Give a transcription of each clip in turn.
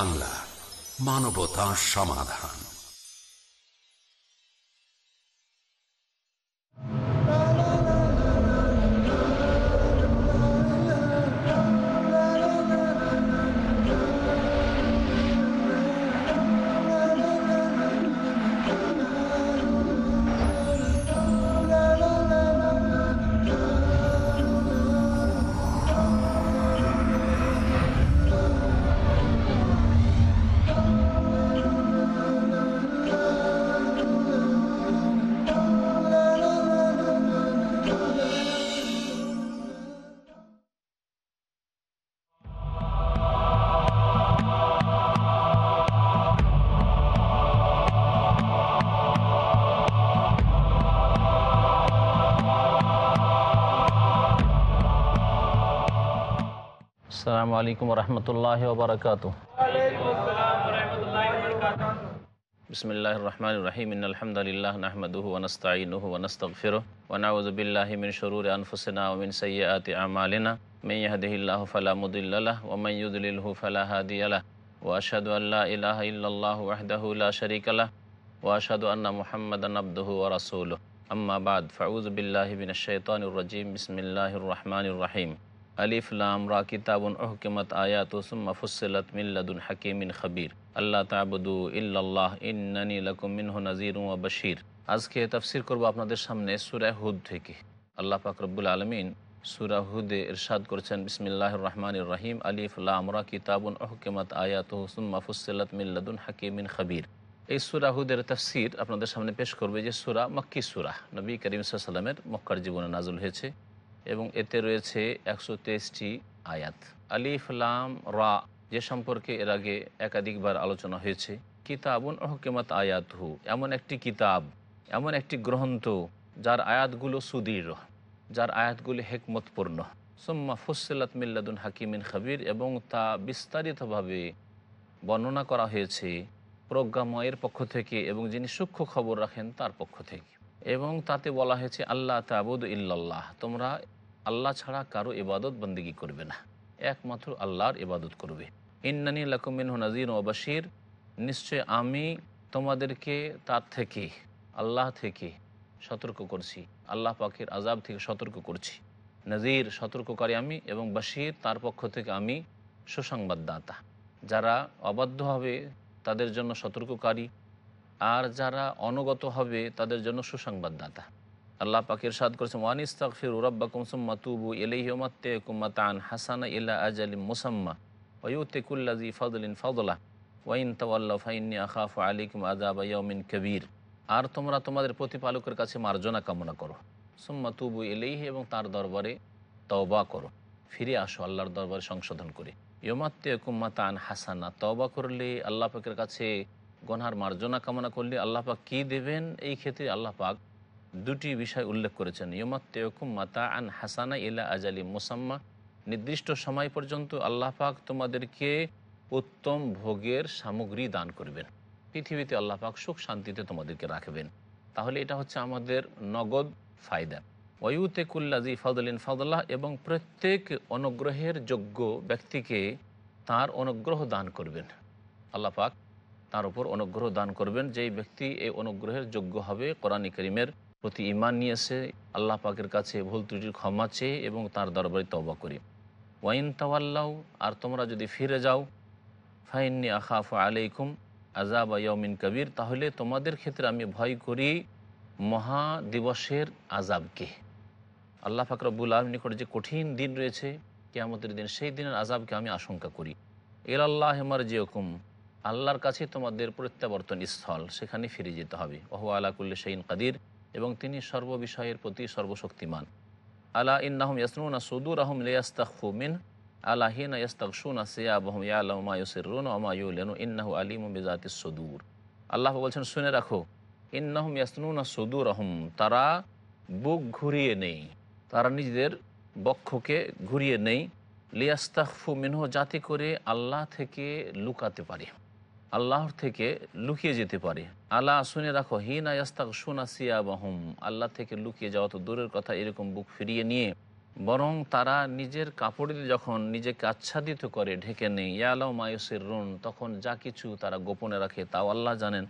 বাংলা মানবতা সমাধান। আসসালামু আলাইকুম রহমতুল্লাহ ওবরাকাত বিসমিল্লাহ রহমান রহিম আলহামদুলিল্লাহ নাহমদুহু ওনস্তাইনুহু ওনস্তগফিরু ওনাউযু বিল্লাহি মিন শুরুরি আনফুসিনা ওয়া মিন সাইয়্যাতি আমালিনা মান ইয়াহদিহিল্লাহু ফালা মুদিল্লা লাহু ওয়া মান ইউদ্লিলহু ফালা হাদিয়া লাহু ওয়া আশহাদু আল লা ইলাহা ইল্লাল্লাহু ওয়াহদাহু লা শারীকা লাহু ওয়া আশহাদু আন্না মুহাম্মাদান আবদুহু ওয়া রাসূলুহু আম্মা বাদ ফাউযু বিল্লাহি মিনাশ শাইতানির রাজীম বিসমিল্লাহির রহমানির রহিম আলিফ, লাম, রা, কিতাবুন ওহকেমত আয়াত সুম্মা ফুসিলাত মিল্লাদুন হাকিমিন খবির। আল্লাহ তাবুদু ইল্লাল্লাহ, ইন্নানি লাকুম মিনহু নাজির ওয়া বশির। আজকে তাফসির করব আপনাদের সামনে সূরা হুদ থেকে। আল্লাহ পাক রব্বুল আলমিন সূরা হুদে ইরশাদ করেছেন, বিসমিল্লাহির রহমানির রহিম, আলিফ, লাম, রা, কিতাবুন ওহকেমত আয়াত সুম্মা ফুসিলাত মিল্লাদুন হাকিমিন খবির। এই সুরা হুদের তফসির আপনাদের সামনে পেশ করবে যে সুরা মক্কি সুরা। নবী করিম সাল্লামের মক্কার জীবনে নাজুল হয়েছে। এবং এতে রয়েছে একশো তেইশটি আয়াত। আলিফ, লাম, রা যে সম্পর্কে এর আগে একাধিকবার আলোচনা হয়েছে। কিতাবুন অহকেমত আয়াতহু, এমন একটি কিতাব, এমন একটি গ্রন্থ যার আয়াতগুলো সুদৃঢ়, যার আয়াতগুলি হেকমতপূর্ণ। সোম্মা ফুসিলাত মিল্লাদুন হাকিমিন খাবির এবং তা বিস্তারিতভাবে বর্ণনা করা হয়েছে প্রজ্ঞাময়ের পক্ষ থেকে এবং যিনি সূক্ষ্ম খবর রাখেন তার পক্ষ থেকে। এবং তাতে বলা হয়েছে আল্লাহ তাবুদ ইল্লাল্লাহ। তোমরা আল্লাহ ছাড়া কারও ইবাদত বন্দিগি করবে না। একমাত্র আল্লাহর ইবাদত করবে। ইন্নানি লাকুমিন নাজির ও বাসির নিশ্চয় আমি তোমাদেরকে তার থেকে, আল্লাহ থেকে সতর্ক করছি। আল্লাহ পাখির আজাব থেকে সতর্ক করছি। নজির সতর্ককারী আমি এবং বাসির তার পক্ষ থেকে আমি সুসংবাদদাতা। যারা অবাধ্য হবে তাদের জন্য সতর্ককারী আর যারা অনগত হবে তাদের জন্য সুসংবাদদাতা। আল্লাহ পাকের সাদ করেছেন ওয়ানিস্তাকফির উরাব্বাকুম সুম্মা তুবু এলাইহমাত্তে কুম্মাতান হাসানা ইল্লা আজালিম মুসাম্মা ওয়ুতেকুল্লাজি ফদলিন ফদলা ওয়াইন তাওয়াল্লা ফাইন্নি আখাফ আলিকুম আজাব ইয়ামিন কবির। আর তোমরা তোমাদের প্রতিপালকের কাছে মার্জনা কামনা করো। সুম্মা তুবু এলেইহি এবং তার দরবারে তওবা করো। ফিরে আসো, আল্লাহর দরবারে সংশোধন করে। ইয়মাত্তে কুম্মাতান হাসানা তওবা করলে আল্লাহ পাকের কাছে গনহার মার্জনা কামনা করলে আল্লাহ পাক কী দেবেন? এই ক্ষেত্রে আল্লাহ পাক দুটি বিষয় উল্লেখ করেছেন। ইয়মাত্তেকুম মাতা আন হাসানা ইলা আজালি মোসাম্মা। নির্দিষ্ট সময় পর্যন্ত আল্লাহ পাক তোমাদেরকে উত্তম ভোগের সামগ্রী দান করবেন। পৃথিবীতে আল্লাহ পাক সুখ শান্তিতে তোমাদেরকে রাখবেন। তাহলে এটা হচ্ছে আমাদের নগদ ফায়দা। ওয়ুতেকুল্লাজি ফদলিন ফদল্লাহ এবং প্রত্যেক অনুগ্রহের যোগ্য ব্যক্তিকে তার অনুগ্রহ দান করবেন। আল্লাহ পাক তার উপর অনুগ্রহ দান করবেন। যেই ব্যক্তি এই অনুগ্রহের যোগ্য হবে, কোরআন করিমের প্রতি ইমান নিয়েছে আল্লাহ পাকের কাছে ভুল ত্রুটির ক্ষমা চেয়ে এবং তার দরবারে তবা করি। ওয়াইন তাওয়াল্লাও আর তোমরা যদি ফিরে যাও, ফাইন্নি আখাফ আলাইকুম আজাব ইয়মিন কবির, তাহলে তোমাদের ক্ষেত্রে আমি ভয় করি মহা দিবসের আজাবকে আল্লাহ ফাকরবুল আলম নিকট যে কঠিন দিন রয়েছে, কেয়ামতের দিন সেই দিনের আজাবকে আমি আশঙ্কা করি। এল আল্লাহ হেমার জিয়কুম আল্লাহর কাছে তোমাদের প্রত্যাবর্তন স্থল, সেখানে ফিরে যেতে হবে। ওহ আলাকুল্লি শাইন কাদির, এবং তিনি সর্ববিষয়ের প্রতি সর্বশক্তিমান। আলা ইন্নাহম ইয়াসনুনা সুদুর আহম লিয়াস্তাকফু মিন, আলা হিনা ইয়াস্তাকশুনা সিয়াবহম, ইয়ালামা ইউসিরুন ওমা ইউলেনু, ইন্নাহু আলিমু বিজাতি সুদূর। আল্লাহ বলছেন, শুনে রাখো, ইন্নাহম ইয়াসনুনা সুদুর আহম তারা বুক ঘুরিয়ে নেই, তারা নিজেদের বক্ষকে ঘুরিয়ে নেই লিয়াস্তাকফু মিনহ, যাতে করে আল্লাহ থেকে লুকাতে পারে। আল্লাহর থেকে লুকিয়ে যেতে পারে। আল্লাহ শুনে রাখো, হিনা ইয়াস্তাক সোনা সিয়াবাহম। আল্লাহ থেকে লুকিয়ে যাওয়া তো দূরের কথা, এরকম বুক ফিরিয়ে নিয়ে, বরং তারা নিজের কাপড় যখন নিজেকে আচ্ছাদিত করে, ঢেকে নেই ইয়ালাও মায়ুসের রুন তখন যা কিছু তারা গোপনে রাখে, তাও আল্লাহ জানেন।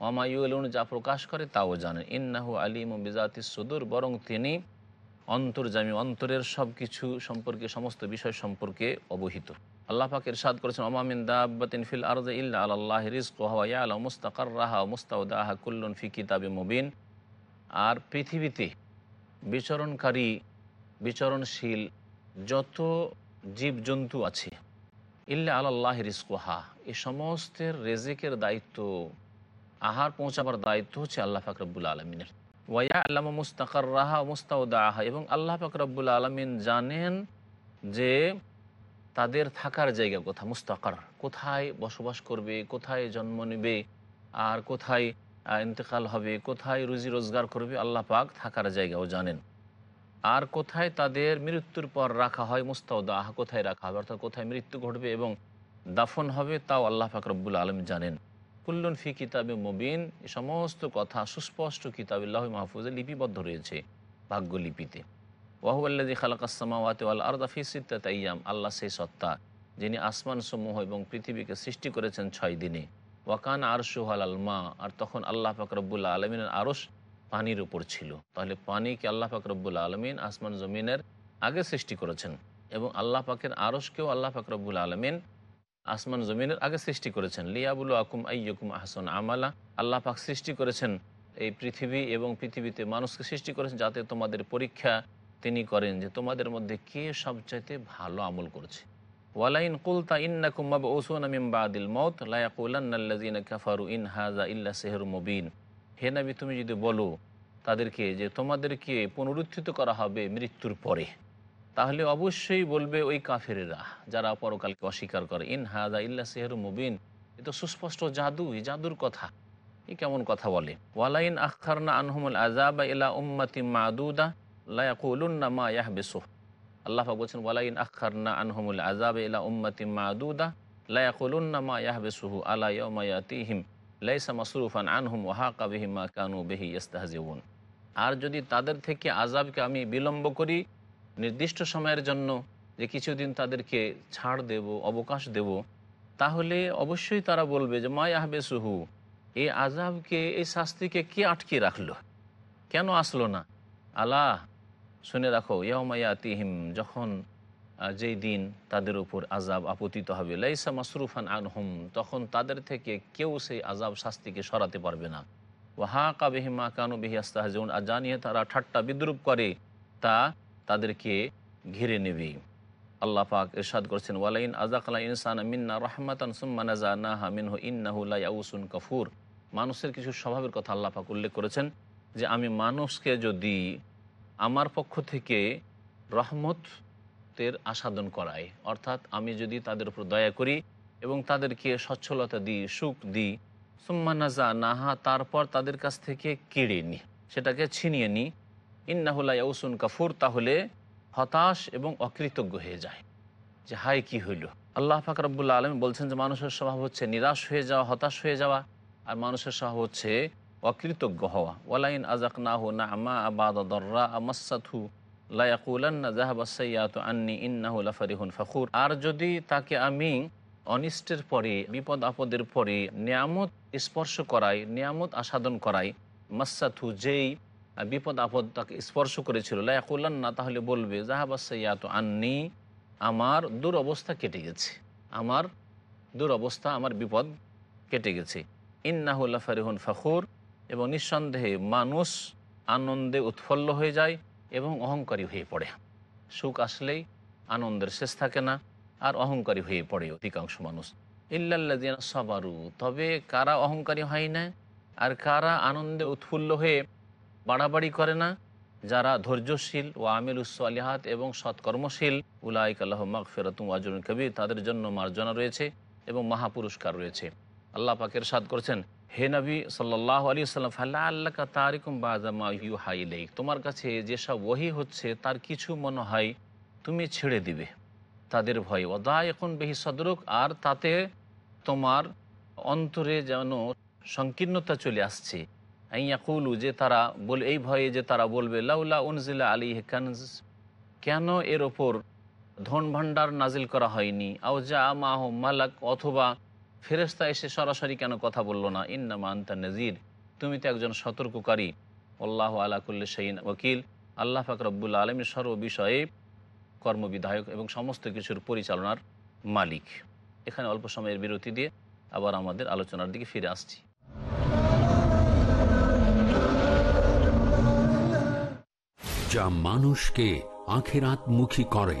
অমায়ুলুন যা প্রকাশ করে, তাও জানেন। ইন্নাহু আলিম বিজাতি সুদূর, বরং তিনি অন্তর্জামী অন্তরের সব কিছু সম্পর্কে, সমস্ত বিষয় সম্পর্কে অবহিত। আল্লাহ পাক ইরশাদ করেছেন ওমামিন দাব্বাতিন ফিল আরদ ইল্লা আল্লাহ রিজক হওয়া ইয়ালা মুস্তাকার রাহা মুস্তাউদাহা কুল্লুন ফি কিতাবে মুবিন। আর পৃথিবীতে বিচরণকারী, বিচরণশীল যত জীবজন্তু আছে, ইল্লা আল্লাহ রিস্কোহা এই সমস্তের রেজেকের দায়িত্ব, আহার পৌঁছাবার দায়িত্ব হচ্ছে আল্লাহ ফাকরবুল আলমিনের ওয়া আল্লামা মুস্তাকার রাহা মুস্তাউদাহা, এবং আল্লাহ ফাকরবুল আলমিন জানেন যে তাদের থাকার জায়গা কোথা মুস্তাকার কোথায় বসবাস করবে? কোথায় জন্ম নেবে? আর কোথায় ইন্তেকাল হবে? কোথায় রুজি রোজগার করবে? আল্লাহ পাক থাকার জায়গাও জানেন। আর কোথায় তাদের মৃত্যুর পর রাখা হয়? মুস্তাউদাহ কোথায় রাখা হবে? অর্থাৎ কোথায় মৃত্যু ঘটবে এবং দাফন হবে? তাও আল্লাহ ফাকরবুল আলম জানেন। কুল্লুন ফি কিতাবে মুবিন। সমস্ত কথা সুস্পষ্ট কিতাবিল্লাহ মাহফুজে লিপিবদ্ধ রয়েছে ভাগ্যলিপিতে। ওয়াহুল্লাদি খালাকাসমাওয়াতে আরদা ফি সিত্তাত আইয়াম, আল্লাহ সেই সত্তা যিনি আসমান সমূহ এবং পৃথিবীকে সৃষ্টি করেছেন ছয় দিনে। ওয়াকান আরশু হাল মা, আর তখন আল্লাহ ফাকরবুল্লা আলমিনের আরশ পানির উপর ছিল। তাহলে পানিকে আল্লাহ ফাকরবুল্লা আলমিন আসমান জমিনের আগে সৃষ্টি করেছেন? এবং আল্লাহ পাকের আরশকেও আল্লাহ ফাকরবুল্লা আলমিন আসমান জমিনের আগে সৃষ্টি করেছেন। লিয়াবুল আকুম আইয়কুম আহসন আমালা, আল্লাহ পাক সৃষ্টি করেছেন এই পৃথিবী এবং পৃথিবীতে মানুষকে সৃষ্টি করেছেন যাতে তোমাদের পরীক্ষা তিনি করেন যে তোমাদের মধ্যে কে সবচাইতে ভালো আমল করছে? ওয়ালাইন কুলতা ইন্নাকুম মাবউসুনা মিন বাদিল মউত, লা ইয়াকুলান্নাল্লাযিনা কাফারু ইন হাযা ইল্লা সিহরুম মুবিন। হে নবী, তুমি যদি বলো তাদেরকে যে তোমাদেরকে পুনরুত্থিত করা হবে মৃত্যুর পরে, তাহলে অবশ্যই বলবে ওই কাফেরেরা যারা পরকালকে অস্বীকার করে। ইন হাদা ইল্লা সেহরু মুবিন, এ তো সুস্পষ্ট জাদু, এই জাদুর কথা। এ কেমন কথা বলে? ওয়ালাইন আখারনা আনহুমুল আজাবা ইলা উম্মাতি মাদুদা উম্মাতি আলা আনহুম বিহিম মা কানু বিহি আর যদি তাদের থেকে আজাবকে আমি বিলম্ব করি, নির্দিষ্ট সময়ের জন্য যে কিছুদিন তাদেরকে ছাড় দেব, অবকাশ দেব, তাহলে অবশ্যই তারা বলবে যে, মা আহবে সুহু এই আজাবকে এই শাস্তিকে কে আটকে রাখল? কেন আসলো না? আল্লাহ শুনে রাখো ইয়ামায়াতিহিম যখন যেই দিন তাদের উপর আজাব আপতিত হবে, লাইসা মাসরুফান আনহুম, তখন তাদের থেকে কেউ সেই আজাব শাস্তিকে সরাতে পারবে না। ওয়াহা কাবিহিমা কানু বিহি আস্তাহজন আর জানিয়ে তারা ঠাট্টা বিদ্রুপ করে, তা তাদেরকে ঘিরে নেবে। আল্লাহ পাক ইরশাদ করছেন, ওয়ালাইন আজাকালা ইনসান মিন্না রহমাতান সুম্মা নাজা নাহা মিনহু ইন্নাহু লা ইয়াউসুন কাফুর। মানুষের কিছু স্বভাবের কথা আল্লাহ পাক উল্লেখ করেছেন যে, আমি মানুষকে যদি আমার পক্ষ থেকে রহমতের আসাদন করাই। অর্থাৎ আমি যদি তাদের উপর দয়া করি এবং তাদেরকে সচ্ছলতা দিই, সুখ দিই, সুম্মা নাজা নাহা তারপর তাদের কাছ থেকে কেড়ে নিই, সেটাকে ছিনিয়ে নিই। ইন্নাহুল্লা ইয়াউসুন কাফুর, তাহলে হতাশ এবং অকৃতজ্ঞ হয়ে যায়। যে হায় কি হইল? আল্লাহ ফাক রব্বুল্লা আলম বলছেন যে, মানুষের স্বভাব হচ্ছে নিরাশ হয়ে যাওয়া, হতাশ হয়ে যাওয়া। আর মানুষের স্বভাব হচ্ছে অকৃতজ্ঞ হওয়া ওয়ালাইন আজাক না হো না আন্নি লাফারিহুন ফখুর। আর যদি তাকে আমি অনিষ্টের পরে, বিপদ আপদের পরে নিয়ামত স্পর্শ করাই, নিয়ামত আসাদন করাই মাসাথু যেই বিপদ আপদ তাকে স্পর্শ করেছিল লায়াকুল্লান না তাহলে বলবে জাহাবাসাইয়াত আন্নি, আমার দুরবস্থা কেটে গেছে। আমার দুরবস্থা, আমার বিপদ কেটে গেছে। ইন্নাহুল্লা ফারিহুন ফখুর। এবং নিঃসন্দেহে মানুষ আনন্দে উৎফুল্ল হয়ে যায় এবং অহংকারী হয়ে পড়ে। সুখ আসলেই আনন্দের শেষ থাকে না, আর অহংকারী হয়ে পড়ে অধিকাংশ মানুষ। ইল্লাল্লাদিন সবারু, তবে কারা অহংকারী হয় না? আর কারা আনন্দে উৎফুল্ল হয়ে বাড়াবাড়ি করে না? যারা ধৈর্যশীল ও আমিল উসলিহাত এবং সৎকর্মশীল, উলাইক আল্লাহ মাক ফেরাতুম আজরুল কবির, তাদের জন্য মার্জনা রয়েছে এবং মহাপুরস্কার রয়েছে। আল্লাহ পাকের সাদ করেছেন হে নবী সাল্লাহ আলী সাল্লাম ফাল্লা আল্লাহ তারিকুম বাজামা তোমার কাছে যেসব ওহি হচ্ছে তার কিছু মনে হয় তুমি ছেড়ে দিবে। তাদের ভয় ওদা এখন বেহি সদরুক, আর তাতে তোমার অন্তরে যেন সংকীর্ণতা চলে আসছে। ইয়াকুলু, যে তারা বল, এই ভয়ে যে তারা বলবে, লাউলা উনজিলা আলী কানজ, কেন এর ওপর ধন ভাণ্ডার নাজিল করা হয়নি? আও যা মাহ মালাক, অথবা ফেরেস্তা এসে সরাসরি কেন কথা বলল না? ইন্নামা আন্তা নজির। তুমি তো একজন সতর্ককারী। আল্লাহ আলাকুল্লি শাহিন ওকিল আল্লাহ ফাকরবুল্লা আলমী সর্ব বিষয়ে কর্মবিধায়ক এবং সমস্ত কিছুর পরিচালনার মালিক। এখানে অল্প সময়ের বিরতি দিয়ে আবার আমাদের আলোচনার দিকে ফিরে আসছি। যা মানুষকে আখেরাতমুখী করে।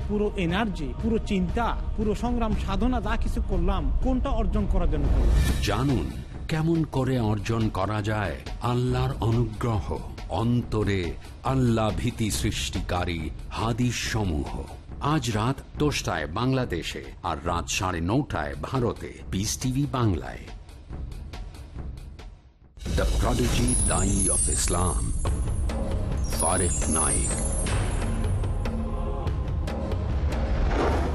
পুরো এনার্জি পুরো চিন্তা, পুরো সংগ্রাম, সাধনা, যা কিছু করলাম, কোনটা অর্জন করার জন্য জানুন, কেমন করে অর্জন করা যায় আল্লাহর অনুগ্রহ, অন্তরে আল্লাহ ভীতি সৃষ্টিকারী হাদিস সমূহ আজ রাত দশটায় বাংলাদেশে আর রাত সাড়ে নটায় ভারতে। পিস টিভি বাংলায়। দ্য প্রডিজি দাই অফ ইসলাম ফারেক Naik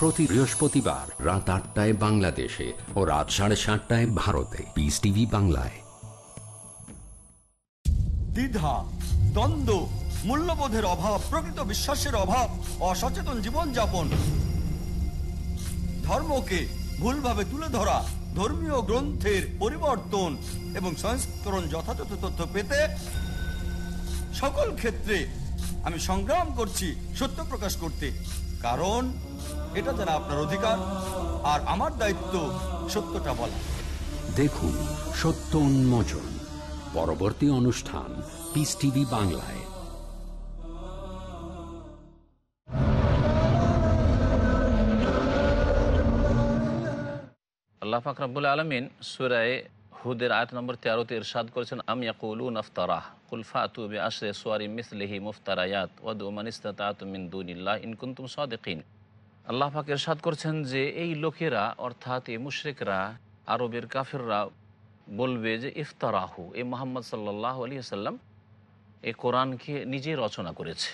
প্রতি বৃহস্পতিবার রাত আটটায় বাংলাদেশে ও রাত সাড়ে সাতটায় ভারতে। পিস টিভি বাংলায়। দ্বিধা, দ্বন্দ্ব, মূল্যবোধের অভাব, প্রকৃত বিশ্বাসের অভাব, অসচেতন জীবনযাপন। ধর্মকে ভুলভাবে তুলে ধরা, ধর্মীয় গ্রন্থের পরিবর্তন এবং সংস্করণ যথাযথ তথ্য পেতে সকল ক্ষেত্রে আমি সংগ্রাম করছি সত্য প্রকাশ করতে। কারণ এটা যারা আপনার অধিকার আর আমার দায়িত্ব সত্যটা বলা। দেখুন সত্য উন্মোচন পরবর্তী অনুষ্ঠান পিস টিভি বাংলায়। আল্লাহ ফাকরাবুল আলমিন সুরায় হুদের আয়াত নম্বর তেরোতে ইরশাদ করেছেন আম আশরে সোয়ারি মিসলিহি মুফতারায়াত ওয়াদু মানিস্তাতাতু মিন দুনিল্লাহ ইন কুনতুম সাদিকিন। আল্লাহ পাক ইরশাদ করছেন যে এই লোকেরা, অর্থাৎ এই মুশরিকরা, আরবের কাফেররা বলবে যে ইফতারাহু, এ মোহাম্মদ সাল্লাহ আলী সাল্লাম এই কোরআনকে নিজেই রচনা করেছে,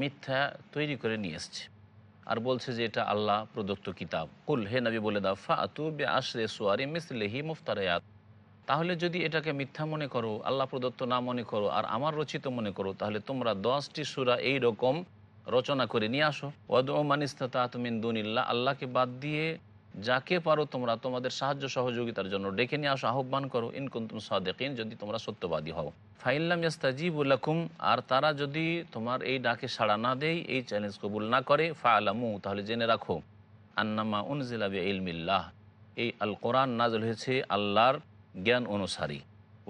মিথ্যা তৈরি করে নিয়ে এসছে। আর বলছে যে এটা আল্লাহ প্রদত্ত কিতাব। কুল, হে নবী বলে দাও ফা তু বে আশরে সোয়ারি মিসলেহি মুফতারায়াত। তাহলে যদি এটাকে মিথ্যা মনে করো, আল্লাহ প্রদত্ত না মনে করো, আর আমার রচিত মনে করো, তাহলে তোমরা দশটি সুরা এই রকম রচনা করে নিয়ে আসো। ওয়াদ তুমিন দুনিল্লা আল্লাহকে বাদ দিয়ে যাকে পারো তোমরা তোমাদের সাহায্য সহযোগিতার জন্য ডেকে নিয়ে আসো, আহ্বান করো ইনকুন্তুম সাদেকিন, যদি তোমরা সত্যবাদী হও। ফাইল্লাম ইয়াস্তাজিবুল্লাকুম আর তারা যদি তোমার এই ডাকে সাড়া না দেয়, এই চ্যালেঞ্জ কবুল না করে ফা আলামু তাহলে জেনে রাখো, আন্নামা উনজিলাবি ইলমিল্লাহ এই আল কোরআন নাজল হয়েছে আল্লাহর জ্ঞান অনুসারী।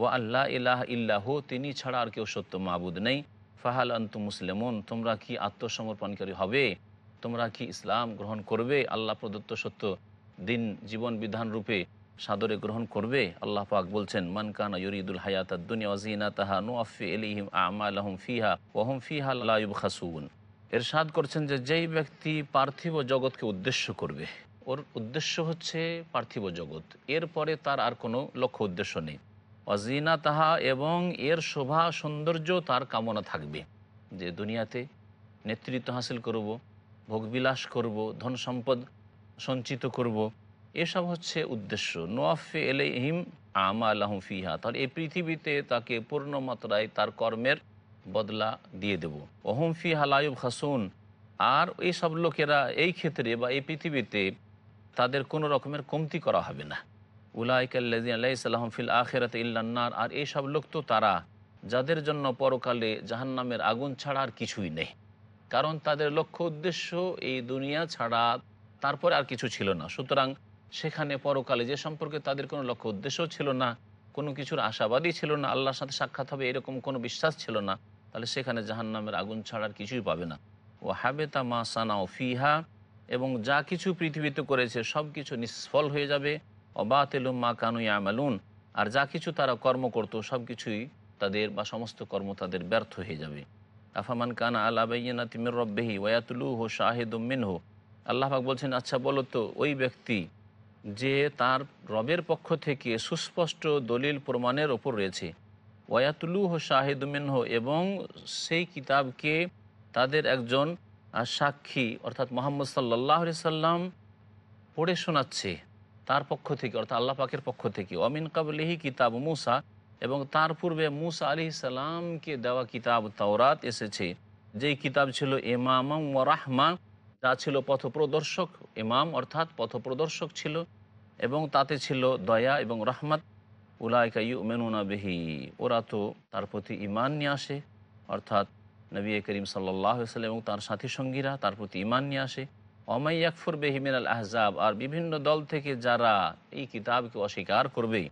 ও আল্লাহ ইলাহ ইল্লাহ, তিনি ছাড়া আর কেউ সত্য মাবুদ নেই। ফাহাল আন্তু মুসলিমুন, তোমরা কি আত্মসমর্পণকারী হবে? তোমরা কি ইসলাম গ্রহণ করবে? আল্লাহ প্রদত্ত সত্য দিন জীবন বিধান রূপে সাদরে গ্রহণ করবে? আল্লাহ পাক বলছেন মানকানা ইউরিদুল হায়াত দুনিয়া ওয়াজিনা তাহা নুআফি এলিহিম আমালাহুম ফিহা ওহম ফিহা লাইব খাসুন এরশাদ করছেন যে, যেই ব্যক্তি পার্থিব জগৎকে উদ্দেশ্য করবে, ওর উদ্দেশ্য হচ্ছে পার্থিব জগৎ। এরপরে তার আর কোনো লক্ষ্য উদ্দেশ্য নেই। অজিনা তাহা এবং এর শোভা সৌন্দর্য তার কামনা থাকবে। যে দুনিয়াতে নেতৃত্ব হাসিল করব ভোগবিলাস করব, ধন সম্পদ সঞ্চিত করব, এসব হচ্ছে উদ্দেশ্য। নোয়াফে এলেহিম আমা আল্লাহ ফিহা তাহলে এই পৃথিবীতে তাকে পূর্ণ মাত্রায় তার কর্মের বদলা দিয়ে দেব। ওহম ফি হালায়ুব হাসুন আর এই সব লোকেরা এই ক্ষেত্রে বা এই পৃথিবীতে তাদের কোনো রকমের কমতি করা হবে না। আলাইসাল্লাম ফিল আখেরাত ইল্লান্নার আর এই সব লোক তো তারা, যাদের জন্য পরকালে জাহান্নামের আগুন ছাড়া আর কিছুই নেই। কারণ তাদের লক্ষ্য উদ্দেশ্য এই দুনিয়া ছাড়া তারপরে আর কিছু ছিল না। সুতরাং সেখানে পরকালে যে সম্পর্কে তাদের কোনো লক্ষ্য উদ্দেশ্য ছিল না, কোনো কিছুর আশাবাদী ছিল না, আল্লাহর সাথে সাক্ষাৎ হবে এরকম কোনো বিশ্বাস ছিল না, তাহলে সেখানে জাহান্নামের আগুন ছাড়ার কিছুই পাবে না। ও হাবেতা মা সানাও ফিহা, এবং যা কিছু পৃথিবীতে করেছে সব কিছু নিষ্ফল হয়ে যাবে। অবাতেলুম মা কানু আমালুন আর যা কিছু তারা কর্ম করতো সব কিছুই তাদের বা সমস্ত কর্ম তাদের ব্যর্থ হয়ে যাবে। আফামান কানা আল্লাহ বাইনা তিমির রব্বেহি ওয়াতুলু হো শাহেদুম মিনহু। আল্লাহাক বলছেন আচ্ছা বলো তো, ওই ব্যক্তি যে তার রবের পক্ষ থেকে সুস্পষ্ট দলিল প্রমাণের ওপর রয়েছে ওয়াতুলু হো শাহেদুমিনহ এবং সেই কিতাবকে তাদের একজন সাক্ষী, অর্থাৎ মোহাম্মদ সাল্লাহ সাল্লাম পড়ে শোনাচ্ছে। তার পক্ষ থেকে, অর্থাৎ আল্লাহ পাকের পক্ষ থেকে অমিন কাবলিহি কিতাব মুসা, এবং তার পূর্বে মুসা আলি সালামকে দেওয়া কিতাব তাওরাত এসেছে। যেই কিতাব ছিল ইমাম ও রাহমা, যা ছিল পথপ্রদর্শক ইমাম, অর্থাৎ পথপ্রদর্শক ছিল, এবং তাতে ছিল দয়া এবং রহমত। উলায়কা ইউ মেনুনা বেহি, ওরা তো তার প্রতি ইমান নিয়ে আসে, অর্থাৎ নবী করিম সাল্লাহ সাল্লাম এবং তার সাথী সঙ্গীরা তার প্রতি ইমান নিয়ে আসে। অমাই আকফর বেহিমিন আল আহজাব, আর বিভিন্ন দল থেকে যারা এই কিতাবকে অস্বীকার করবে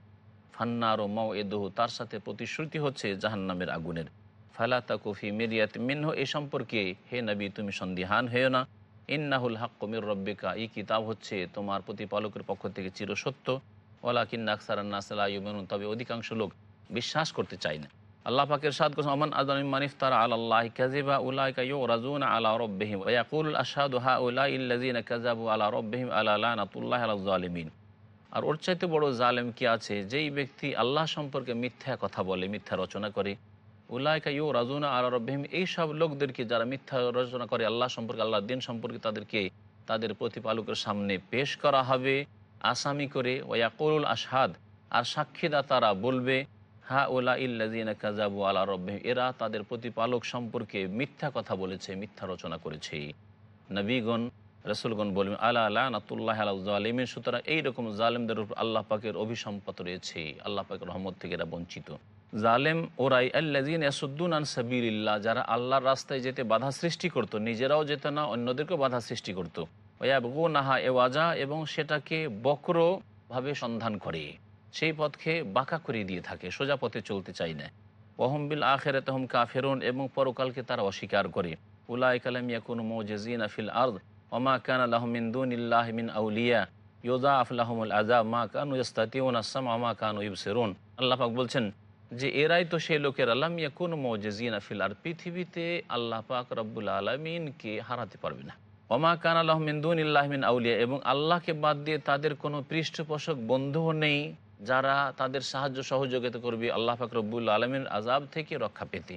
ফান্নার ও মাও এদহ তার সাথে প্রতিশ্রুতি হচ্ছে জাহান্নামের আগুনের। ফালাতা কফি মিরিয়াত মিনহ, এ সম্পর্কে হে নবী, তুমি সন্দিহান হেও না। ইন্নাহুল হাক্কমির রব্বিকা, এই কিতাব হচ্ছে তোমার প্রতিপালকের পক্ষ থেকে চিরসত্য। ওলা ওলাকিন নাকসারান্নাসলাইমেনুন তবে অধিকাংশ লোক বিশ্বাস করতে চায় না। আল্লাহ পাকের সাদ কোসম আমান আদম মানিফ তারা আল্লাহ কাজিবা উলাইকা ইউ রাজুন আলা রব্বিহিম। ওয়াকুল আশহাদু হা উলাই ইল্লাযিনা কাযাবু আলা রব্বিহিম আলা লানাতুল্লাহি আলা জালিমিন আর ওর চাইতে বড় জালেম কি আছে? যেই ব্যক্তি আল্লাহ সম্পর্কে মিথ্যা কথা বলে, মিথ্যা রচনা করে। উলাইকা ইউ রাজুনা আলা রব্বিহিম, এই সব লোকদেরকে যারা মিথ্যা রচনা করে, আল্লাহ সম্পর্কে আল্লাহ দিন সম্পর্কে তাদেরকে তাদের প্রতিপালকের সামনে পেশ করা হবে, আসামি করে। ওয়াকুল আশহাদ, আর সাক্ষীদাতারা বলবে হা ওলা ইল্লাজিনা কাজাবু আলা রব্বিহিম, এরা তাদের প্রতিপালক সম্পর্কে মিথ্যা কথা বলেছে, মিথ্যা রচনা করেছে। নবীগণ, রসুলগণ বলবেন আলা আলা নাতুল্লাহ আলা জালিমিন, সুতরাং এইরকম জালেমদের উপর আল্লাহ পাকের অভিসম্পত রয়েছে, আল্লাহ পাকের রহমত থেকে এরা বঞ্চিত। জালেম ওরাই আল্লাজিন ইয়াসুদ্দুন আন সাবিল্লাহ যারা আল্লাহর রাস্তায় যেতে বাধা সৃষ্টি করত, নিজেরাও যেত না, অন্যদেরকেও বাধা সৃষ্টি করতো। ওয়াবগু নাহা এওয়াজা, এবং সেটাকে বক্রভাবে সন্ধান করে। সেই পথকে বাঁকা করে দিয়ে থাকে, সোজা পথে চলতে চায় না। ওহমবিল আখেরে তহম কাফেরুন এবং পরকালকে তারা অস্বীকার করে। উলাই কালাম ইয়াকুন মৌজিন আফিল আর্দ ওমা কান আলহমিন দুন ইল্লাহমিন আউলিয়া ইয়োদা আফলাহমুল আজা মা কানু ইস্তাতিউন আসাম আমা কানু ইবসেরুন। আল্লাহ পাক বলছেন যে, এরাই তো সেই লোকের আল্লাহ ইয়াকুন মৌজিন আফিল আর পৃথিবীতে আল্লাহ পাক রব্বুল আলমিনকে হারাতে পারবে না। ওমা কান আল্লাহমিন্দুন ইল্লাহমিন আউলিয়া, এবং আল্লাহকে বাদ দিয়ে তাদের কোনো পৃষ্ঠপোষক বন্ধুও নেই। যারা তাদের সাহায্য সহযোগিতা করবে আল্লাহ ফাকরবুল আলমের আজাব থেকে রক্ষা পেতে।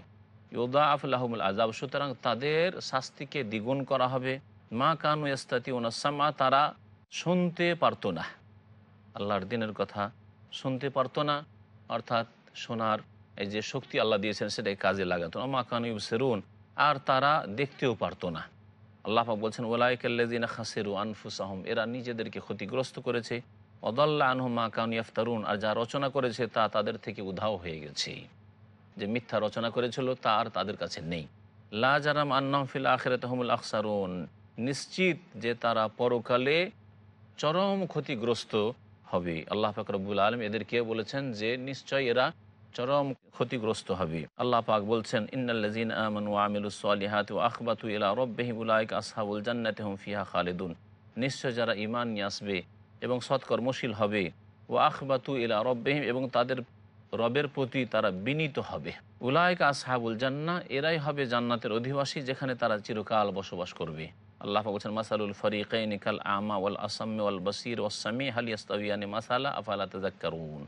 ইউদা আফুল্লাহমুল আজাব সুতরাং তাদের শাস্তিকে দ্বিগুণ করা হবে। মা কানু ইস্তাতি ওনাসামা তারা শুনতে পারতো না। আল্লাহর দিনের কথা শুনতে পারতো না, অর্থাৎ শোনার এই যে শক্তি আল্লাহ দিয়েছেন, সেটাই কাজে লাগাতো। না মা কানু সেরুন আর তারা দেখতেও পারতো না। আল্লাহ বলছেন ওলাইকাল্লাজিনা খাসেরু আনফুস আহম এরা নিজেদেরকে ক্ষতিগ্রস্ত করেছে। অদল্লা আনহু মা কাউন ইফতারুন আর যা রচনা করেছে তা তাদের থেকে উধাও হয়ে গেছে। যে মিথ্যা রচনা করেছিল, তা আর তাদের কাছে নেই। লা জারাম আন্নাম ফিল আখেরে তহমুল আখসারুন। নিশ্চিত যে তারা পরকালে চরম ক্ষতিগ্রস্ত হবে। আল্লাহ ফাকরবুল আলম এদেরকে বলেছেন যে নিশ্চয় এরা চরম ক্ষতিগ্রস্ত হবে। আল্লাহ পাক বলছেন ইন্নাল্লাজিন আমন ওয়া আমিলুস সালিহাত ওয়া আখবাতু ইলা রাব্বিহিম উলাইকা আসহাবুল জান্নাতি হুম ফিহা খালিদুন। নিশ্চয় যারা ঈমান নিয়ে আসবে এবং সৎকর্মশীল হবে। ও আখবাতু ইলা রব্বাহিম এবং তাদের রবের প্রতি তারা বিনীত হবে। উলায়কা আসহাবুল জান্না এরাই হবে জান্নাতের অধিবাসী যেখানে তারা চিরকাল বসবাস করবে। আল্লাহ বলছেন, মাসালুল ফরিকাইন কাল আমা ওয়াল আসাম্মে ওয়াল বসির ওয়াসামি হালিয়াস্তাবিয়ানি মাসালা, আফালা তাজাক্কারুন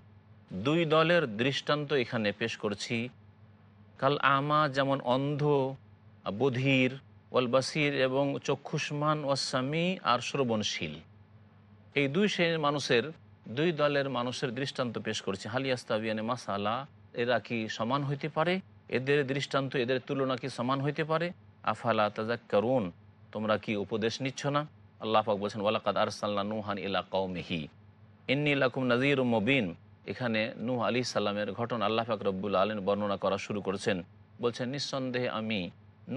দুই দলের দৃষ্টান্ত এখানে পেশ করছি। কাল আমা যেমন অন্ধ, বধির, ওয়াল বাসির এবং চক্ষুষ্মান ওয়াসামি আর শ্রবণশীল। এই দুই শ্রেণির মানুষের, দুই দলের মানুষের দৃষ্টান্ত পেশ করছে। হালিয়াস্তাবিয়ানে মাসালা, এরা কি সমান হইতে পারে? এদের দৃষ্টান্ত, এদের তুলনা কি সমান হইতে পারে? আফালা তাজা করুন তোমরা কি উপদেশ নিচ্ছ না? আল্লাহ পাক বলছেন, ওয়ালাকাদ আরসাল্লা নুহান ইলা কৌমেহি ইন্নি লাকুম নাজির মবিন। এখানে নূহ আলী সাল্লামের ঘটনা আল্লাহ পাক রব্বুল আলম বর্ণনা করা শুরু করেছেন। বলছেন, নিঃসন্দেহে আমি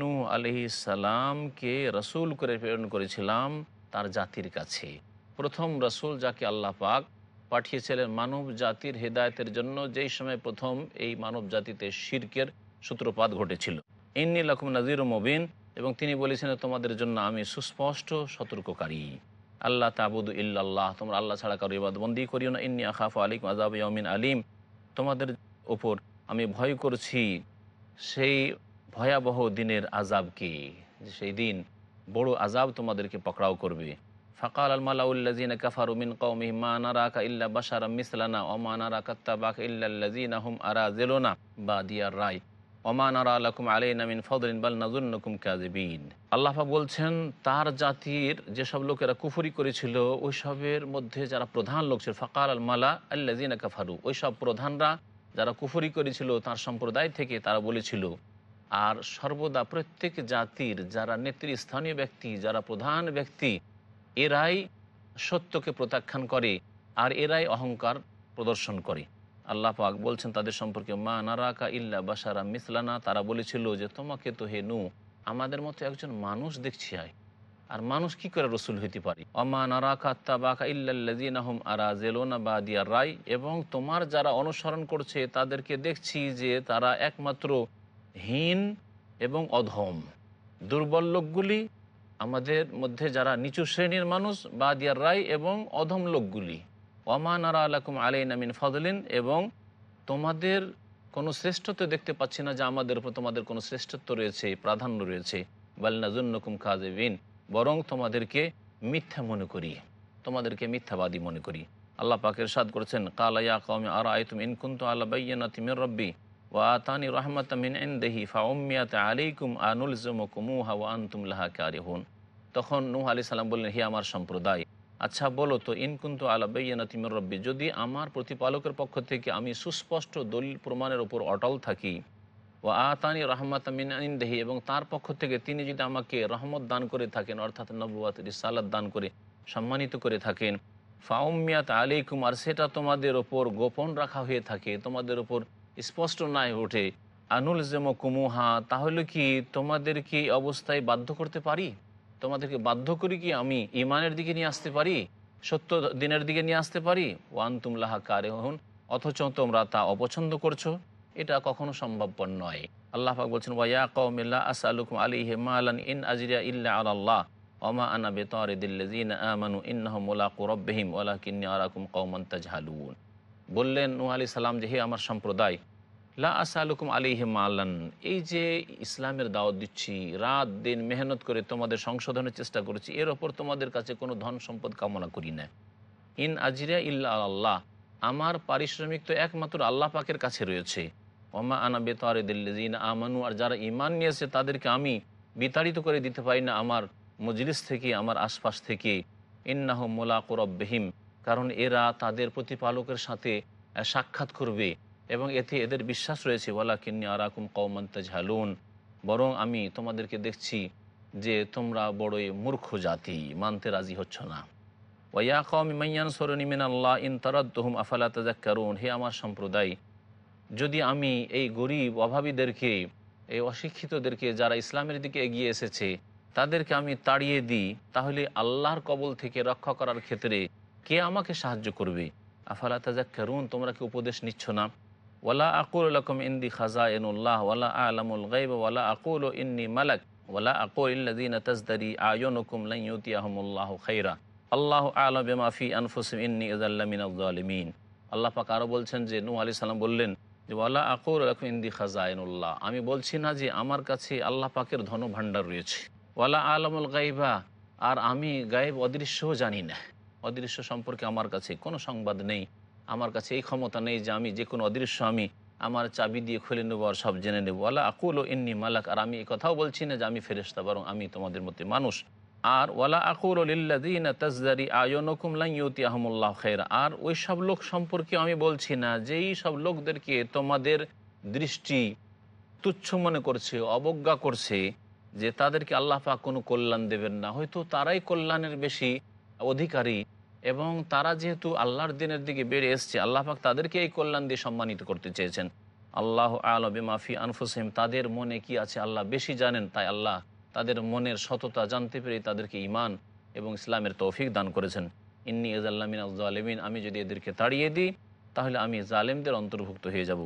নূহ আলহি সালামকে রসুল করে প্রেরণ করেছিলাম তার জাতির কাছে। প্রথম রসুল যাকে আল্লাহ পাক পাঠিয়েছিলেন মানব জাতির হেদায়তের জন্য, যেই সময় প্রথম এই মানব জাতিতে শির্কের সূত্রপাত ঘটেছিল। ইন্নি লাকুম নাজির মবিন, এবং তিনি বলেছেন, তোমাদের জন্য আমি সুস্পষ্ট সতর্ককারী। আল্লাহ তাবুদু ইল্লাল্লাহ, তোমরা আল্লাহ ছাড়া কারও ইবাদবন্দি করিও না। ইন্নি আখাফ আলিক আজাব ইয়মিন আলিম, তোমাদের ওপর আমি ভয় করছি সেই ভয়াবহ দিনের আজাবকে সেই দিন বড় আজাব তোমাদেরকে পকড়াও করবে। ফকাল আলমালাউল্লাজিন কাফারু মিন কৌমি মা নারাকা ইল্লা বাশারা মিসলানা ওমা নারাকা তাবাক ইল্লাল্লাজিন হুম আরা জেলোনা বা দিয়ার রায় ওমান আরা আলাকুম আলাইনা মিন ফদলিন বাল নাজুন্নকুম কাজিবিন আল্লাহ বলছেন, তার জাতির যেসব লোকেরা কুফরি করেছিল, ওইসবের মধ্যে যারা প্রধান লোক ছিল, ফকাল আল মালা আল্লাজিন কাফারু, ওইসব প্রধানরা যারা কুফরি করেছিল, তার সম্প্রদায় থেকে তারা বলেছিল, আর সর্বদা প্রত্যেক জাতির যারা নেতৃস্থানীয় ব্যক্তি, যারা প্রধান ব্যক্তি এরাই সত্যকে প্রত্যাখ্যান করে আর এরাই অহংকার প্রদর্শন করে। আল্লাহ পাক বলছেন, তাদের সম্পর্কে মা নারাকা ইল্লা বাসারা মিসলানা, তারা বলেছিল যে, তোমাকে তো হে নু আমাদের মতো একজন মানুষ দেখছি আয়। আর মানুষ কি করে রসুল হইতে পারে? অমা নারাকা তাবাকা ইল্লাল্লাজিনাহুম আরা জেলোনা বা দিয়া রায় এবং তোমার যারা অনুসরণ করছে, তাদেরকে দেখছি যে, তারা একমাত্র হীন এবং অধম। দুর্বল লোকগুলি আমাদের মধ্যে যারা নিচু শ্রেণির মানুষ বা দিয়ার রায় এবং অধম লোকগুলি। ওমান আরা আলাকুম আলাইন আমিন ফদলিন এবং তোমাদের কোনো শ্রেষ্ঠত্ব দেখতে পাচ্ছি না যে আমাদের উপর তোমাদের কোনো শ্রেষ্ঠত্ব রয়েছে, প্রাধান্য রয়েছে। বাল্নাজুন্নকুম কাজেবিন বরং তোমাদেরকে মিথ্যা মনে করি, তোমাদেরকে মিথ্যাবাদী মনে করি। আল্লাহ পাকের সাদ করেছেন কালাইয়া কমে আর আয়তুম ইনকুন্ত আল্লাহ বাইয়ানা তিমির রব্বি? ওয়া আতানি রহমত মিন ইনদিহি ফাউম্মিয়াত আলাইকুম আনুলজুমুকুমুহা ওয়া আনতুম লাহা কারিহুন তখন নূহ আলাইহিস সালাম বললেন, হে আমার সম্প্রদায় আচ্ছা বলো তো ইনকুন্ত আলা বাইয়ানা তিমির রব্বি, যদি আমার প্রতিপালকের পক্ষ থেকে আমি সুস্পষ্ট দলিল প্রমাণের উপর অটল থাকি ও আতানি রহমত মিন ইনদেহি এবং তার পক্ষ থেকে তিনি যদি আমাকে রহমত দান করে থাকেন, অর্থাৎ নবুয়াত, রিসালাত দান করে, সম্মানিত করে থাকেন ফাউমিয়াত আলাইকুম, আর সেটা তোমাদের ওপর গোপন রাখা হয়ে থাকে, তোমাদের ওপর স্পষ্ট নাই ওঠে। আনুল জেম কুমুহা তাহলে কি তোমাদের কি অবস্থায় বাধ্য করতে পারি? তোমাদেরকে বাধ্য করি কি আমি ইমানের দিকে নিয়ে আসতে পারি? সত্য দিনের দিকে নিয়ে আসতে পারি? ওয়ান তুমলাহা কারে হন অথচ তোমরা তা অপছন্দ করছ। এটা কখনো সম্ভবপর নয়। আল্লাহ পাক বলছেন, ওয়া কওমিল্লা আসআলুকুম আলাইহি মালান ইন আজরিয়া ইল্লা আলাল্লাহ ওমা আনা বিতারিদিল্লাযিনা আমানু ইন্নাহুম মুলাকু রাব্বিহিম, ওয়ালাকিন্নী আরাকুম কওমান তাজহালুন। বললেন নূহ আলাইহিস সালাম যে, হে আমার সম্প্রদায়, লা আসালুকুম আলিহি মালান, এই যে ইসলামের দাওয়াত দিচ্ছি, রাত দিন মেহনত করে তোমাদের সংশোধনের চেষ্টা করেছি, এর ওপর তোমাদের কাছে কোনো ধন সম্পদ কামনা করি না। ইন আজিরা ইল্লা আল্লাহ, আমার পারিশ্রমিক তো একমাত্র আল্লাহ পাকের কাছে রয়েছে। ওমা আনা বেতারে দিল্লিন আমানু, আর যারা ইমান নিয়েছে, তাদেরকে আমি বিতাড়িত করে দিতে পারি না। আমার মজলিস থেকে, আমার আশপাশ থেকে। ইন্নাহ মোলা করব্বেহিম কারণ এরা তাদের প্রতিপালকের সাথে সাক্ষাৎ করবে এবং এতে এদের বিশ্বাস রয়েছে ওয়ালা কিন্নি আরাকুম কৌমন্তা ঝালুন বরং আমি তোমাদেরকে দেখছি যে তোমরা বড়ই মূর্খ জাতি, মানতে রাজি হচ্ছ না। ওয়া কওমি মাইয়ান সরনি মিন আল্লাহ ইন তারাদ্দুহুম আফালা তাযাক্কারুন? হে আমার সম্প্রদায়, যদি আমি এই গরিব অভাবীদেরকে, এই অশিক্ষিতদেরকে যারা ইসলামের দিকে এগিয়ে এসেছে, তাদেরকে আমি তাড়িয়ে দিই, তাহলে আল্লাহর কবল থেকে রক্ষা করার ক্ষেত্রে কে আমাকে সাহায্য করবে? আফালা তাজা তাযাক্কারুন, তোমরা কি উপদেশ নিচ্ছ না? ওয়ালা আকুল ইন্দি খাজা এনুল্লাহ ওয়ালা আলামুল গাইব ওয়ালা আকুল ও ইন্নি মালাক, ওয়ালা আকুল ইল্লাদিন তাজদারি আয়নুকুম লান আহমুল্লাহ খাইরা আল্লাহ আলম বেমা ফি আনফুসিম, ইন্নি ইজাল্লামিন জালিমিন আল্লাহ পাক আরও বলছেন যে নু আলি সাল্লাম বললেন যে, ওয়ালা আকুল লকম ইন্দি খাজা এনুল্লাহ আমি বলছি না যে, আমার কাছে আল্লাহ পাকের ধন ভাণ্ডার রয়েছে। ওয়ালা আলমুল গাইবা আর আমি গায়েব অদৃশ্যও জানি না। অদৃশ্য সম্পর্কে আমার কাছে কোনো সংবাদ নেই। আমার কাছে এই ক্ষমতা নেই যে আমি যে কোনো অদৃশ্য আমি আমার চাবি দিয়ে খুলে নেব আর সব জেনে নেব। আল্লাহ আকুল ও ইন্নি মালাক, আর আমি এই কথাও বলছি না যে আমি ফেরেস্তা বরং আমি তোমাদের মধ্যে মানুষ। আর ওয়ালা আকুল লিল্লাদিন তাজদারি আয়নকুম লাইয়তি আহমুল্লাহ খের আর ওই সব লোক সম্পর্কে আমি বলছি না যেই সব লোকদেরকে তোমাদের দৃষ্টি তুচ্ছ মনে করছে, অবজ্ঞা করছে, যে তাদেরকে আল্লাহ পাক কোনো কল্যাণ দেবেন না। হয়তো তারাই কল্যাণের বেশি অধিকারী। এবং তারা যেহেতু আল্লাহর দিনের দিকে বেড়ে এসছে পাক তাদেরকে এই কল্যাণ দিয়ে সম্মানিত করতে চেয়েছেন। আল্লাহ আলবে মাফি আনফুসহিম, তাদের মনে কি আছে আল্লাহ বেশি জানেন? তাই আল্লাহ তাদের মনের সততা জানতে পেরে তাদেরকে ইমান এবং ইসলামের তৌফিক দান করেছেন। ইন্নি এজাল্লামিন আলমিন আমি যদি এদেরকে তাড়িয়ে দিই, তাহলে আমি জালেমদের অন্তর্ভুক্ত হয়ে যাব।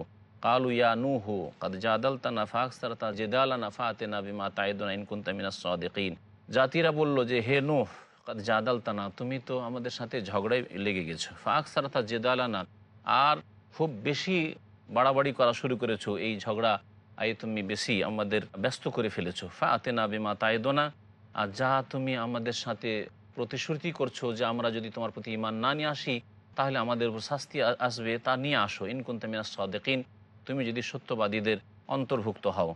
কালু ইয়া নু হু কাদ জাদাল তানা ফাকসারতা জেদালানা ফাতেনা বিমা তাইদুনা ইনকুন্তামিনা সাদিকিন। জাতিরা বলল যে, হে নুহ কাদ জাদাল তানা তুমি তো আমাদের সাথে ঝগড়ায় লেগে গেছো। ফাকসারতা জেদালানা, আর খুব বেশি বাড়াবাড়ি করা শুরু করেছ, এই ঝগড়া আই তুমি বেশি আমাদের ব্যস্ত করে ফেলেছো। ফাতেনা বিমা তাইদোনা আর যা তুমি আমাদের সাথে প্রতিশ্রুতি করছ যে আমরা যদি তোমার প্রতি ইমান না নিয়ে আসি, তাহলে আমাদের উপর শাস্তি আসবে, তা নিয়ে আসো। ইনকুন্তামিনা সাদেকিন, তুমি যদি সত্যবাদীদের অন্তর্ভুক্ত হও।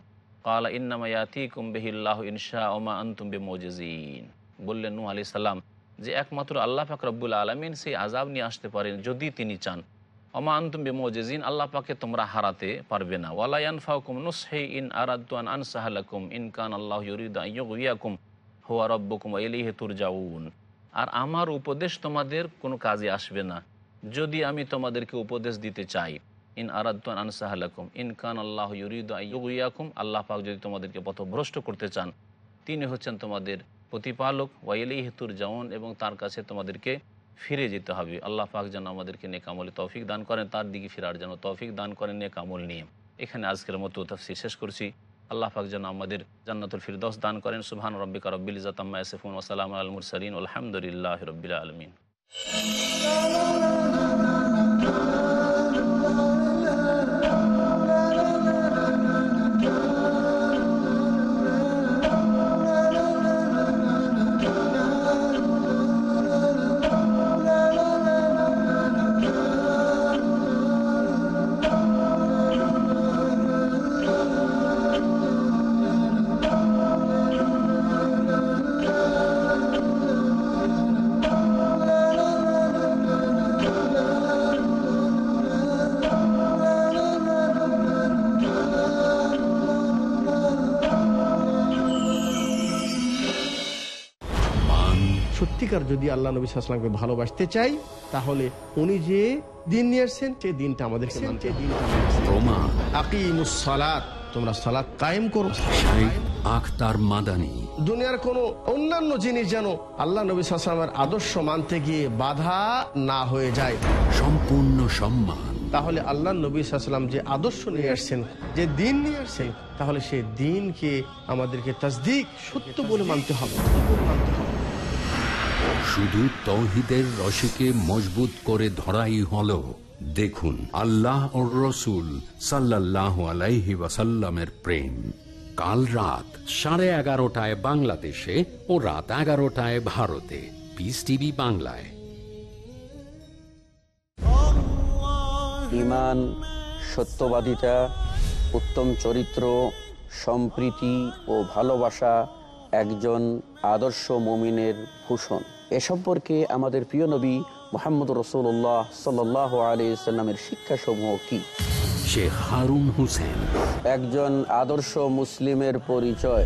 কালা ইন্নামায়াতি কুম্বেহিল্লাহ ইনশা ওমা আন্তুম্বে মোজেজিন বললেন নু আলি সাল্লাম যে একমাত্র আল্লাহ পাক রব্বুল আলমিন সেই আজাব নিয়ে আসতে পারেন যদি তিনি চান। অমা আন্তুম বেমোজেজিন, আল্লাহ পাকে তোমরা হারাতে পারবে না। ওয়ালায়ান ফাউকুম নুসহে ইন আরাদান আনসাহালাকুম ইন কান আল্লাহ ইউরিদা ইয়াকুম হুয়া রব্বকুম এলিহে তুরজাউন। আর আমার উপদেশ তোমাদের কোনো কাজে আসবে না। যদি আমি তোমাদেরকে উপদেশ দিতে চাই, ইন আরাদান আনসাহালাকুম ইন কান আল্লাহ ইউরিদা ইয়াকুম আল্লাহ পাক যদি তোমাদেরকে পথভ্রষ্ট করতে চান, তিনি হচ্ছেন তোমাদের প্রতিপালক ওয়াইলি হেতুর জাউন এবং তার কাছে তোমাদেরকে ফিরে যেতে হবে। আল্লাহ পাক যেন আমাদেরকে নেকামলে তৌফিক দান করেন, তার দিকে ফেরার যেন তৌফিক দান করেন নেকামল নিয়ে। এখানে আজকের মতো তফসির শেষ করছি। আল্লাহ পাক যেন আমাদের জান্নাতুল ফিরদৌস দান করেন। সুবহান রব্বিকা রব্বিল ইজাত আম্মা ইয়াসিফুন, ওয়া সালামু আলাল মুরসালিন আলহামদুলিল্লাহি রাব্বিল আলামিন। সত্যিকার যদি আল্লাহ নবী সাল্লামকে ভালোবাসতে চাই তাহলে উনি যে দিন নিয়ে আসছেন সেই দিনটা সালাত তোমরা সালাত কায়েম করো। শাইখ আখতার মাদানী। দুনিয়ার কোন অন্যান্য জিনিস যেন আল্লাহ নবী আদর্শ মানতে গিয়ে বাধা না হয়ে যায়। সম্পূর্ণ সম্মান। তাহলে আল্লাহ নবী সাল্লাম যে আদর্শ নিয়ে আসছেন যে দিন নিয়ে আসছেন তাহলে সেই দিনকে আমাদেরকে তাসদিক সত্য বলে মানতে হবে। শুধু তৌহিদের রশিকে মজবুত করে ধরাই হলো। দেখুন, আল্লাহ ও রসুল সাল্লাহ আলাইহি ওয়াসাল্লামের প্রেম। কাল রাত সাড়ে এগারোটায় বাংলাদেশে ও রাত এগারোটায় ভারতে। পিস টিভি বাংলায়। ইমান, সত্যবাদিতা, উত্তম চরিত্র, সম্প্রীতি ও ভালোবাসা একজন আদর্শ মমিনের ভূষণ। এ সম্পর্কে আমাদের প্রিয় নবী মোহাম্মদ রসুল্লাহ সাল্লাহ আলি সাল্লামের শিক্ষাসমূহ কি? শেখ হারুন হোসেন। একজন আদর্শ মুসলিমের পরিচয়।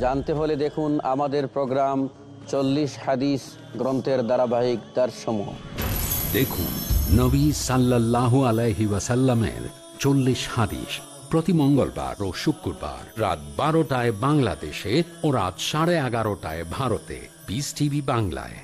জানতে হলে দেখুন আমাদের প্রোগ্রাম চল্লিশ হাদিস গ্রন্থের ধারাবাহিক দারসমূহ দেখুন নবী সাল্লাহ আলাইহি ওয়াসাল্লামের চল্লিশ হাদিস প্রতি মঙ্গলবার ও শুক্রবার রাত বারোটায় বাংলাদেশে ও রাত সাড়ে এগারোটায় ভারতে। পিস টিভি বাংলায়